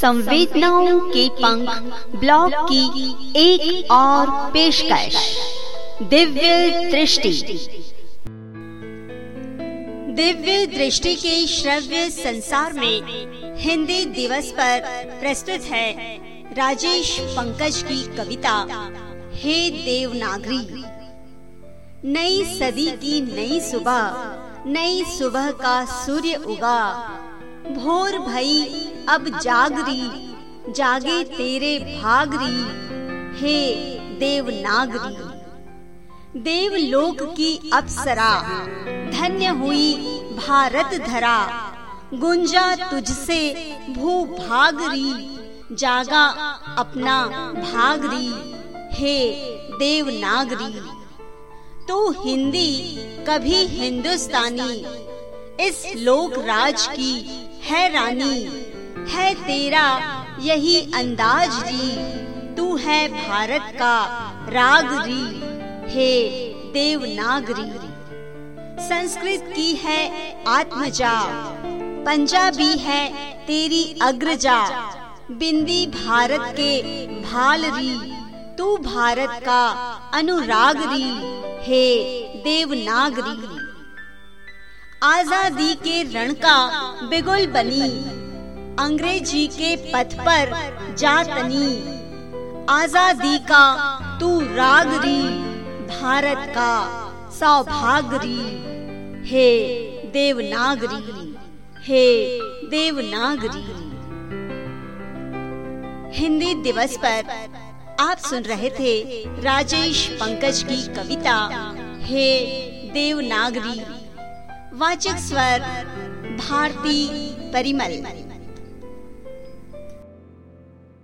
संवेदनाओं के पंख ब्लॉग की एक और पेशकश। दिव्य दृष्टि। दिव्य दृष्टि के श्रव्य संसार में हिंदी दिवस पर प्रस्तुत है राजेश पंकज की कविता, हे देवनागरी। नई सदी की नई सुबह नई सुबह का सूर्य उगा। भोर भई अब जागरी, जागे तेरे भागरी, हे देवनागरी। देवलोक की अप्सरा, धन्य हुई भारत धरा। गुंजा तुझसे भू भागरी, जागा अपना भागरी, हे देवनागरी। तू हिंदी, कभी हिंदुस्तानी, इस लोक राज की है रानी। है तेरा यही अंदाज री तू है भारत का राग री हे देवनागरी, संस्कृत की है आत्मजा। पंजाबी है तेरी अग्रजा। बिंदी भारत के भाल री। तू भारत का अनुराग री। हे देवनागरी, आज़ादी के रण का बिगुल बनी। अंग्रेज़ी के पथ पर जातनी आज़ादी का तू रागरी भारत का सौभागरी हे देवनागरी हे देवनागरी हिंदी दिवस पर आप सुन रहे थे राजेश पंकज की कविता, हे देवनागरी वाचक स्वर, भारती परिमल।